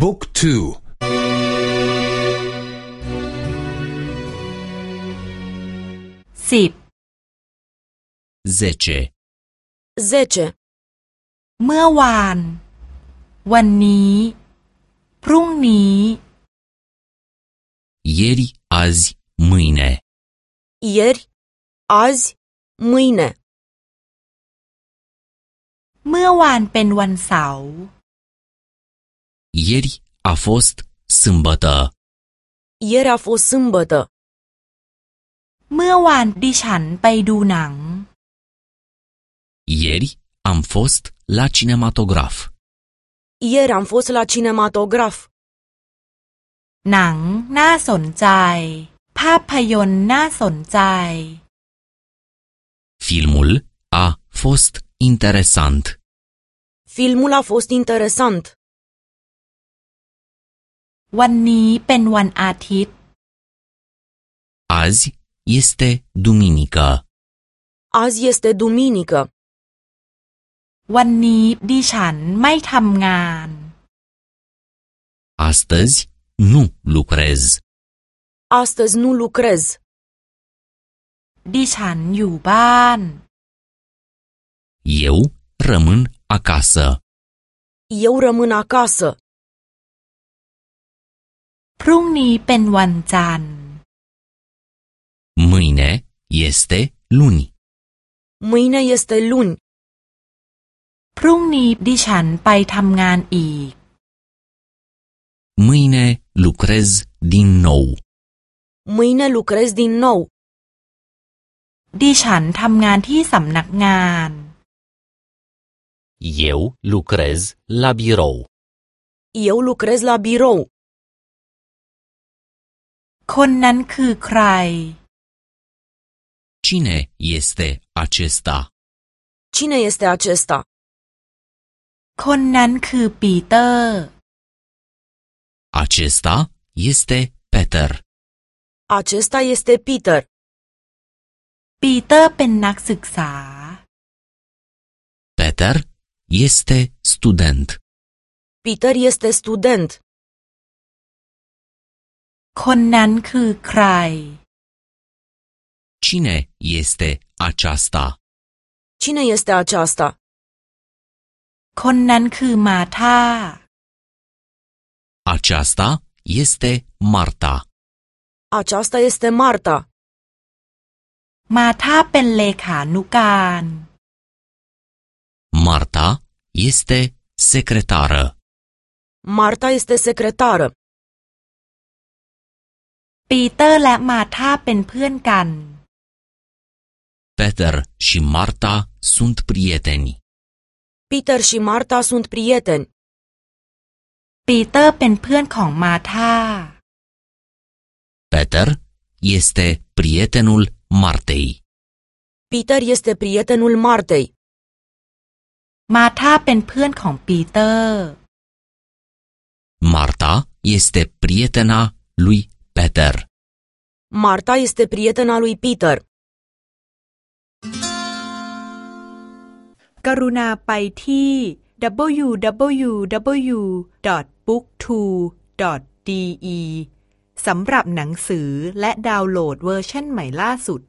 บุ๊กทูสิบ zece, zece, เมื่อวาน วันนี้ พรุ่งนี้ ieri, azi, mâine, ieri, azi, mâine. เมื่อวานเป็นวันเสาร์ ieri a fost sâmbătă, Ieri a fost sâmbătă. เมื่อวานดิฉันไปดูหนัง ieri am fost la cinematograf, Ieri am fost la cinematograf. หนังน่าสนใจ ภาพยนตร์น่าสนใจ filmul a fost interesant, Filmul a fost interesant. วันนี้เป็นวันอาทิตย์ azi este duminică, Azi este duminică. วันนี้ดิฉันไม่ทำงาน astăzi nu lucrez, Astăzi nu lucrez. ดิฉันอยู่บ้าน eu rămân acasă, Eu rămân acasă. พรุ่งนี้เป็นวันจันทร์ mâine este luni, Mâine este luni. พรุ่งนี้ดิฉันไปทำงานอีก mâine lucrez din nou, Mâine lucrez din nou. ดิฉันทำงานที่สำนักงาน eu lucrez la birou. Eu lucrez la birou. คนนั้นคือใคร Cine este acesta? Cine este acesta? คนนั้นคือปีเตอร์ Acesta este Peter. Acesta este Peter. ปีเตอร์เป็นนักศึกษา Peter este student. Peter este student. คนนั้นคือใคร Cine este aceasta? Cine este aceasta? คนนั้นคือมาธา Aceasta este Marta. Aceasta este Marta. มาธาเป็นเลขานุการ Marta este secretară. Marta este secretară. ปีเตอร์และมาธาเป็นเพื่อนกัน Peter și Marta sunt prieteni. Peter și Marta sunt prieteni. ปีเตอร์เป็นเพื่อนของมาธา Peter este prietenul Martei. Peter este prietenul Martei. มาธาเป็นเพื่อนของปีเตอร์ Marta este prietena lui Peter. Marta este prietena lui Peter. กรุณาไปที่ www.booktwo.de สำหรับหนังสือและดาวน์โหลดเวอร์ชันใหม่ล่าสุด